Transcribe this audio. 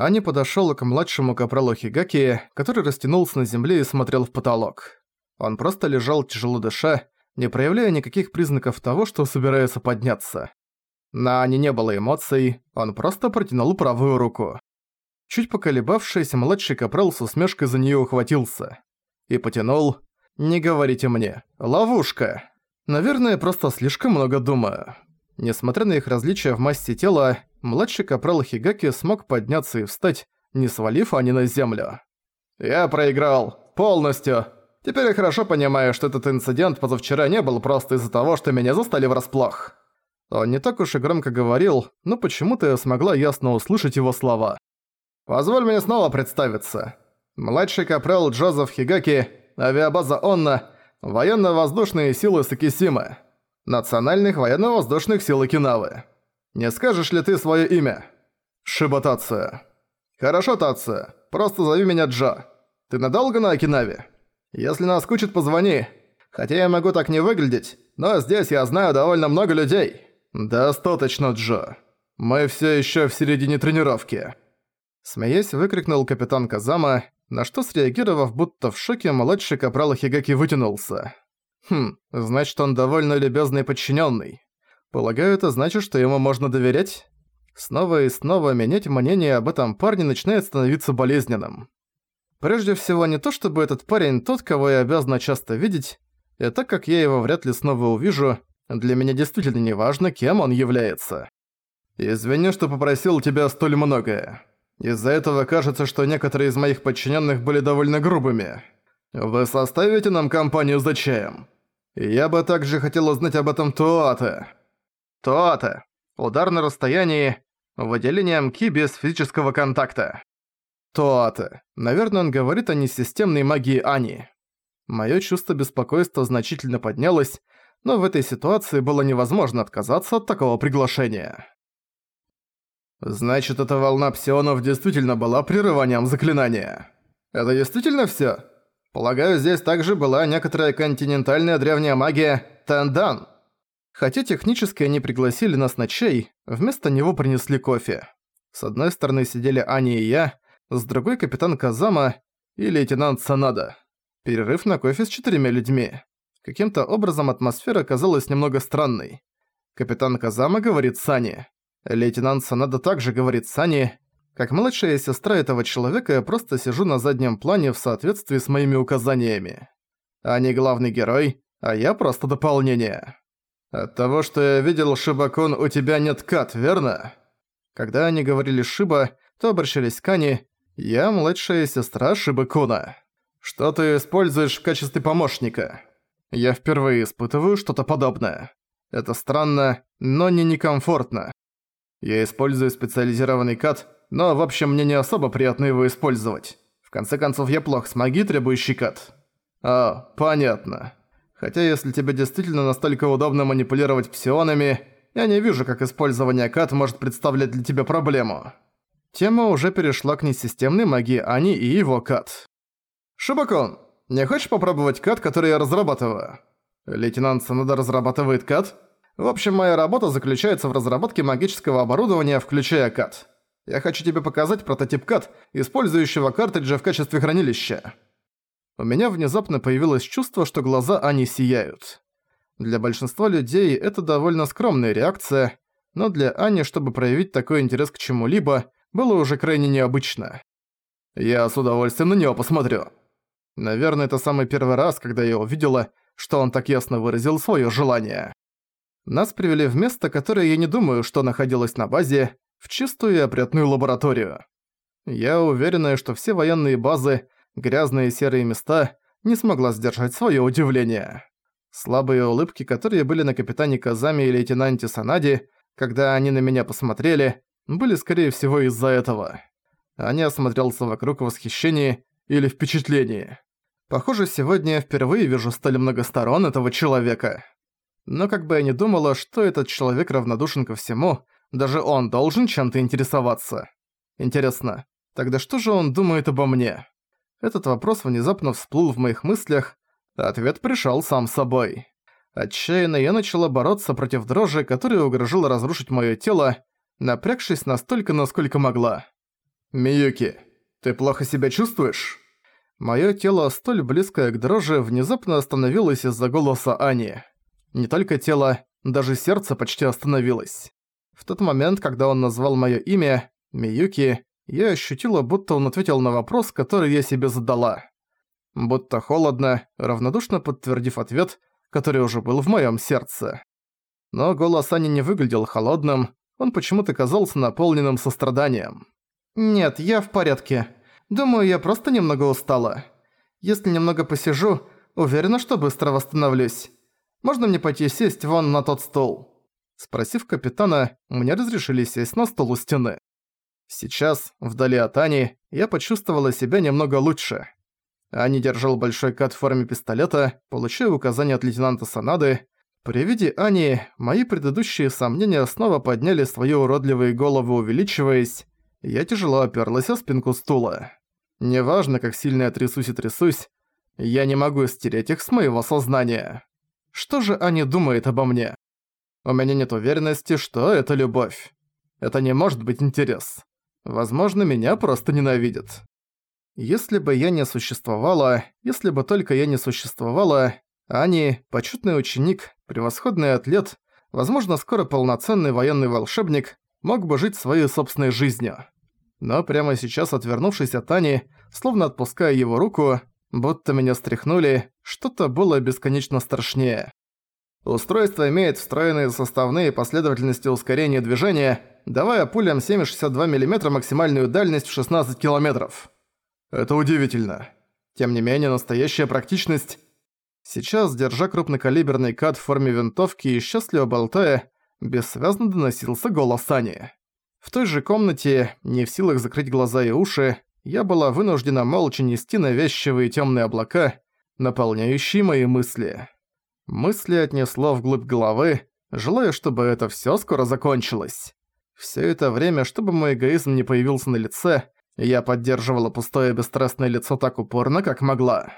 Ани подошёл к младшему капралу Хигаки, который растянулся на земле и смотрел в потолок. Он просто лежал тяжело дыша, не проявляя никаких признаков того, что собирается подняться. На Ани не было эмоций, он просто протянул правую руку. Чуть поколебавшись, младший капрал с усмешкой за неё ухватился. И потянул. «Не говорите мне. Ловушка!» Наверное, просто слишком много думаю. Несмотря на их различия в массе тела, младший капрал Хигаки смог подняться и встать, не свалив Ани на землю. «Я проиграл. Полностью. Теперь я хорошо понимаю, что этот инцидент позавчера не был просто из-за того, что меня застали врасплох». Он не так уж и громко говорил, но почему-то я смогла ясно услышать его слова. «Позволь мне снова представиться. Младший капрал Джозеф Хигаки, авиабаза Онна, военно-воздушные силы Сакисимы, национальных военно-воздушных сил Окинавы. Не скажешь ли ты своё имя? Шиба Тация. Хорошо, Тация, просто зови меня Джо. Ты надолго на Окинаве? Если наскучит, позвони. Хотя я могу так не выглядеть, но здесь я знаю довольно много людей. Достаточно, Джо. Мы всё ещё в середине тренировки. Смеясь, выкрикнул капитан Казама, на что среагировав будто в шоке, младший капрал Хигаки вытянулся. Хм, значит он довольно любезный подчиненный. Полагаю, это значит, что ему можно доверять? Снова и снова менять мнение об этом парне начинает становиться болезненным. Прежде всего, не то чтобы этот парень тот, кого я обязана часто видеть, и так как я его вряд ли снова увижу, для меня действительно не важно, кем он является. Извини, что попросил тебя столь многое. Из-за этого кажется, что некоторые из моих подчиненных были довольно грубыми. Вы составите нам компанию за чаем? Я бы также хотел узнать об этом Туате. Туате. Удар на расстоянии. Выделением ки без физического контакта. Туате. Наверное, он говорит о несистемной магии Ани. Моё чувство беспокойства значительно поднялось, но в этой ситуации было невозможно отказаться от такого приглашения. Значит, эта волна псионов действительно была прерыванием заклинания. Это действительно всё? Полагаю, здесь также была некоторая континентальная древняя магия Тандан. Хотя технически они пригласили нас на чай, вместо него принесли кофе. С одной стороны сидели Ани и я, с другой капитан Казама и лейтенант Санада. Перерыв на кофе с четырьмя людьми. Каким-то образом атмосфера казалась немного странной. Капитан Казама говорит Сани. Лейтенант Санада также говорит Сани. Как младшая сестра этого человека я просто сижу на заднем плане в соответствии с моими указаниями. Они главный герой, а я просто дополнение. От того, что я видел, Шибакон, у тебя нет кат, верно? Когда они говорили Шиба, то обращались к Ани, я младшая сестра Шибакуна. Что ты используешь в качестве помощника? Я впервые испытываю что-то подобное. Это странно, но не некомфортно. Я использую специализированный кат, но в общем мне не особо приятно его использовать. В конце концов я плох с магией, требующий кат. А, понятно. Хотя если тебе действительно настолько удобно манипулировать псионами, я не вижу, как использование кат может представлять для тебя проблему. Тема уже перешла к несистемной магии Ани и его кат. «Шибакон, не хочешь попробовать кат, который я разрабатываю?» Лейтенант Санада разрабатывает кат? В общем, моя работа заключается в разработке магического оборудования, включая кат. Я хочу тебе показать прототип кат, использующего картриджа в качестве хранилища. У меня внезапно появилось чувство, что глаза Ани сияют. Для большинства людей это довольно скромная реакция, но для Ани, чтобы проявить такой интерес к чему-либо, было уже крайне необычно. Я с удовольствием на него посмотрю. Наверное, это самый первый раз, когда я увидела, что он так ясно выразил свое желание. Нас привели в место, которое я не думаю, что находилось на базе, в чистую и опрятную лабораторию. Я уверена, что все военные базы, грязные серые места, не смогла сдержать свое удивление. Слабые улыбки, которые были на капитане Казами и лейтенанте Санади, когда они на меня посмотрели, были скорее всего из-за этого. Они осмотрелся вокруг в восхищении или впечатлении. Похоже, сегодня я впервые вижу столь много сторон этого человека. Но как бы я ни думала, что этот человек равнодушен ко всему, даже он должен чем-то интересоваться. Интересно, тогда что же он думает обо мне? Этот вопрос внезапно всплыл в моих мыслях, а ответ пришел сам собой. Отчаянно я начала бороться против дрожи, которая угрожала разрушить моё тело, напрягшись настолько, насколько могла. «Миюки, ты плохо себя чувствуешь?» Моё тело, столь близкое к дрожи, внезапно остановилось из-за голоса Ани. Не только тело, даже сердце почти остановилось. В тот момент, когда он назвал моё имя, Миюки, я ощутила, будто он ответил на вопрос, который я себе задала. Будто холодно, равнодушно подтвердив ответ, который уже был в моём сердце. Но голос Ани не выглядел холодным, он почему-то казался наполненным состраданием. «Нет, я в порядке. Думаю, я просто немного устала. Если немного посижу, уверена, что быстро восстановлюсь. Можно мне пойти сесть вон на тот стол?» Спросив капитана, мне разрешили сесть на стол у стены. Сейчас, вдали от Ани, я почувствовала себя немного лучше. Ани держал большой кат в форме пистолета, получая указания от лейтенанта Санады. При виде Ани, мои предыдущие сомнения снова подняли свои уродливые головы, увеличиваясь. Я тяжело оперлась о спинку стула. Неважно, как сильно я трясусь и трясусь, я не могу стереть их с моего сознания. Что же Ани думает обо мне? У меня нет уверенности, что это любовь. Это не может быть интерес. Возможно, меня просто ненавидят. Если бы я не существовала, если бы только я не существовала, Ани, почетный ученик, превосходный атлет, возможно, скоро полноценный военный волшебник, мог бы жить своей собственной жизнью. Но прямо сейчас, отвернувшись от Ани, словно отпуская его руку, будто меня стряхнули, что-то было бесконечно страшнее. Устройство имеет встроенные составные последовательности ускорения движения, давая пулям 7,62 мм максимальную дальность в 16 км. Это удивительно. Тем не менее, настоящая практичность... Сейчас, держа крупнокалиберный кат в форме винтовки и счастливо болтая, бессвязно доносился голос Ани. В той же комнате, не в силах закрыть глаза и уши, я была вынуждена молча нести навязчивые темные облака, наполняющие мои мысли. Мысли отнесло вглубь головы, желая, чтобы это всё скоро закончилось. Всё это время, чтобы мой эгоизм не появился на лице, я поддерживала пустое бесстрастное лицо так упорно, как могла.